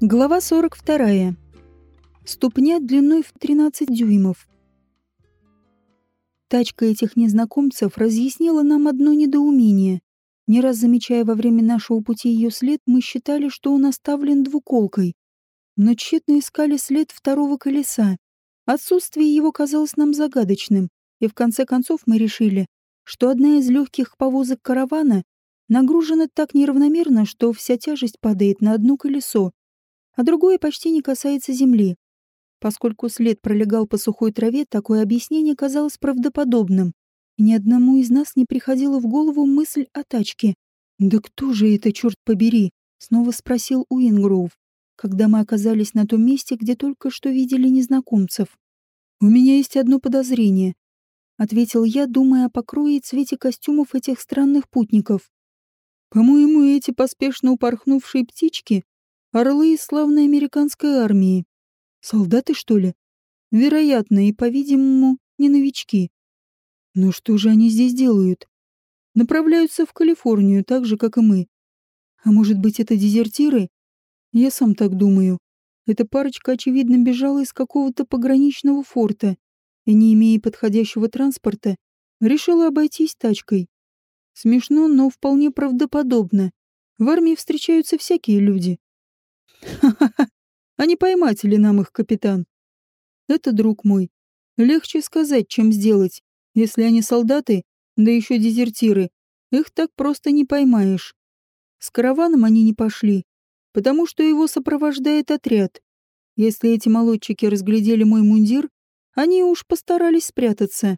Глава 42. Ступня длиной в 13 дюймов. Тачка этих незнакомцев разъяснила нам одно недоумение. Не раз замечая во время нашего пути ее след, мы считали, что он оставлен двуколкой. Но тщетно искали след второго колеса. Отсутствие его казалось нам загадочным, и в конце концов мы решили, что одна из легких повозок каравана нагружена так неравномерно, что вся тяжесть падает на одно колесо, а другое почти не касается земли. Поскольку след пролегал по сухой траве, такое объяснение казалось правдоподобным. Ни одному из нас не приходила в голову мысль о тачке. «Да кто же это, черт побери?» — снова спросил Уингроув, когда мы оказались на том месте, где только что видели незнакомцев. «У меня есть одно подозрение», — ответил я, думая о покрое и цвете костюмов этих странных путников. «По-моему, эти поспешно упорхнувшие птички Орлы из славной американской армии. Солдаты, что ли? Вероятно, и, по-видимому, не новички. Но что же они здесь делают? Направляются в Калифорнию, так же, как и мы. А может быть, это дезертиры? Я сам так думаю. Эта парочка, очевидно, бежала из какого-то пограничного форта и, не имея подходящего транспорта, решила обойтись тачкой. Смешно, но вполне правдоподобно. В армии встречаются всякие люди. А не поймать ли нам их, капитан? Это, друг мой, легче сказать, чем сделать. Если они солдаты, да еще дезертиры, их так просто не поймаешь. С караваном они не пошли, потому что его сопровождает отряд. Если эти молодчики разглядели мой мундир, они уж постарались спрятаться.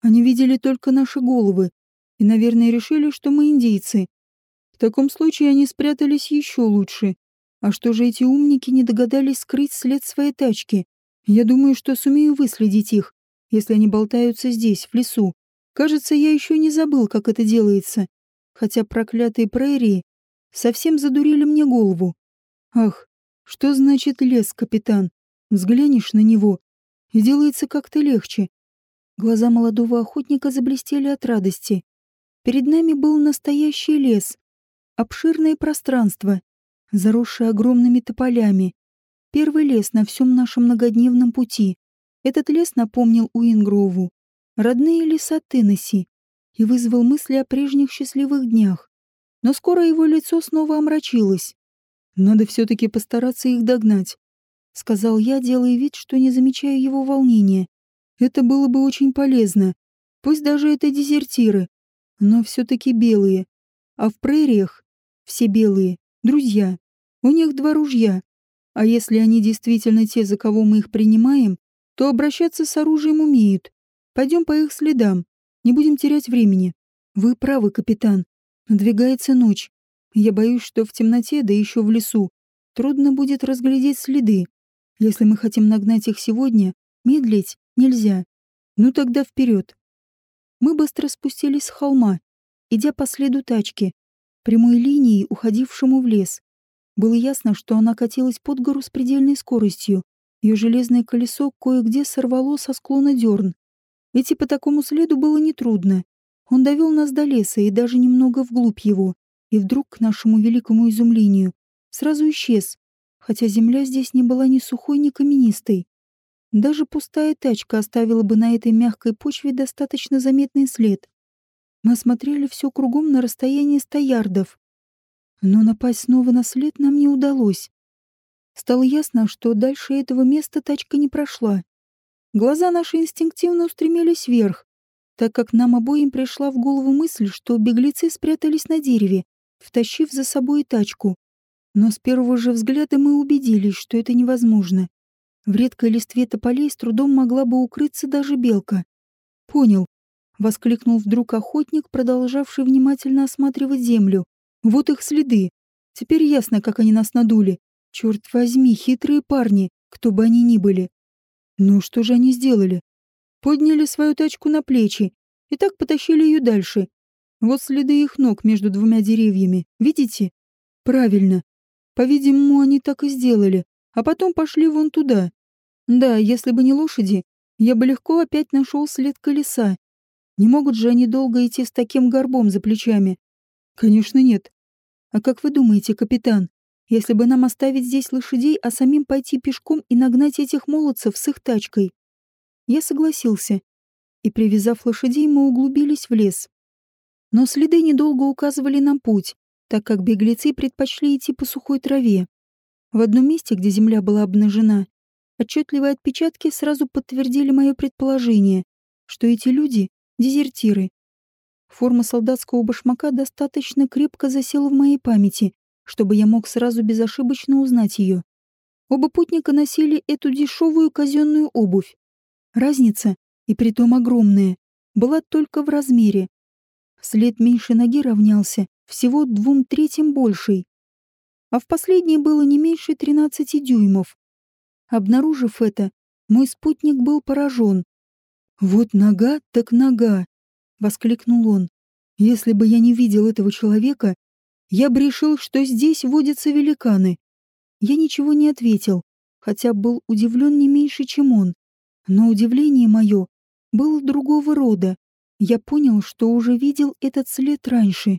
Они видели только наши головы и, наверное, решили, что мы индейцы. В таком случае они спрятались еще лучше. А что же эти умники не догадались скрыть след своей тачки? Я думаю, что сумею выследить их, если они болтаются здесь, в лесу. Кажется, я еще не забыл, как это делается. Хотя проклятые прерии совсем задурили мне голову. Ах, что значит лес, капитан? Взглянешь на него, и делается как-то легче. Глаза молодого охотника заблестели от радости. Перед нами был настоящий лес. Обширное пространство, заросший огромными тополями. Первый лес на всем нашем многодневном пути. Этот лес напомнил Уингрову родные леса Теннесси и вызвал мысли о прежних счастливых днях. Но скоро его лицо снова омрачилось. «Надо все-таки постараться их догнать», — сказал я, делая вид, что не замечаю его волнения. «Это было бы очень полезно. Пусть даже это дезертиры, но все-таки белые. А в прериях все белые Друзья. У них два ружья. А если они действительно те, за кого мы их принимаем, то обращаться с оружием умеют. Пойдем по их следам. Не будем терять времени. Вы правы, капитан. Надвигается ночь. Я боюсь, что в темноте, да еще в лесу, трудно будет разглядеть следы. Если мы хотим нагнать их сегодня, медлить нельзя. Ну тогда вперед. Мы быстро спустились с холма, идя по следу тачки, прямой линией, уходившему в лес. Было ясно, что она катилась под гору с предельной скоростью. Ее железное колесо кое-где сорвало со склона дерн. Идти по такому следу было нетрудно. Он довел нас до леса и даже немного вглубь его. И вдруг, к нашему великому изумлению, сразу исчез, хотя земля здесь не была ни сухой, ни каменистой. Даже пустая тачка оставила бы на этой мягкой почве достаточно заметный след. Мы осмотрели все кругом на расстоянии ста ярдов. Но напасть снова на след нам не удалось. Стало ясно, что дальше этого места тачка не прошла. Глаза наши инстинктивно устремились вверх, так как нам обоим пришла в голову мысль, что беглецы спрятались на дереве, втащив за собой тачку. Но с первого же взгляда мы убедились, что это невозможно. В редкой листве тополей с трудом могла бы укрыться даже белка. Понял, — воскликнул вдруг охотник, продолжавший внимательно осматривать землю. «Вот их следы. Теперь ясно, как они нас надули. Черт возьми, хитрые парни, кто бы они ни были. Ну что же они сделали? Подняли свою тачку на плечи и так потащили ее дальше. Вот следы их ног между двумя деревьями. Видите? Правильно. По-видимому, они так и сделали, а потом пошли вон туда. Да, если бы не лошади, я бы легко опять нашел след колеса не могут же они долго идти с таким горбом за плечами? Конечно, нет. А как вы думаете, капитан, если бы нам оставить здесь лошадей, а самим пойти пешком и нагнать этих молодцев с их тачкой. Я согласился, и, привязав лошадей, мы углубились в лес. Но следы недолго указывали нам путь, так как беглецы предпочли идти по сухой траве. В одном месте, где земля была обнажена, отчетливые отпечатки сразу подтвердили мое предположение, что эти люди — дезертиры. Форма солдатского башмака достаточно крепко засела в моей памяти, чтобы я мог сразу безошибочно узнать ее. Оба путника носили эту дешевую казенную обувь. Разница, и притом огромная, была только в размере. След меньше ноги равнялся всего двум третьим большей, а в последней было не меньше 13 дюймов. Обнаружив это, мой спутник был поражен. «Вот нога так нога!» — воскликнул он. «Если бы я не видел этого человека, я бы решил, что здесь водятся великаны. Я ничего не ответил, хотя был удивлен не меньше, чем он. Но удивление мое было другого рода. Я понял, что уже видел этот след раньше.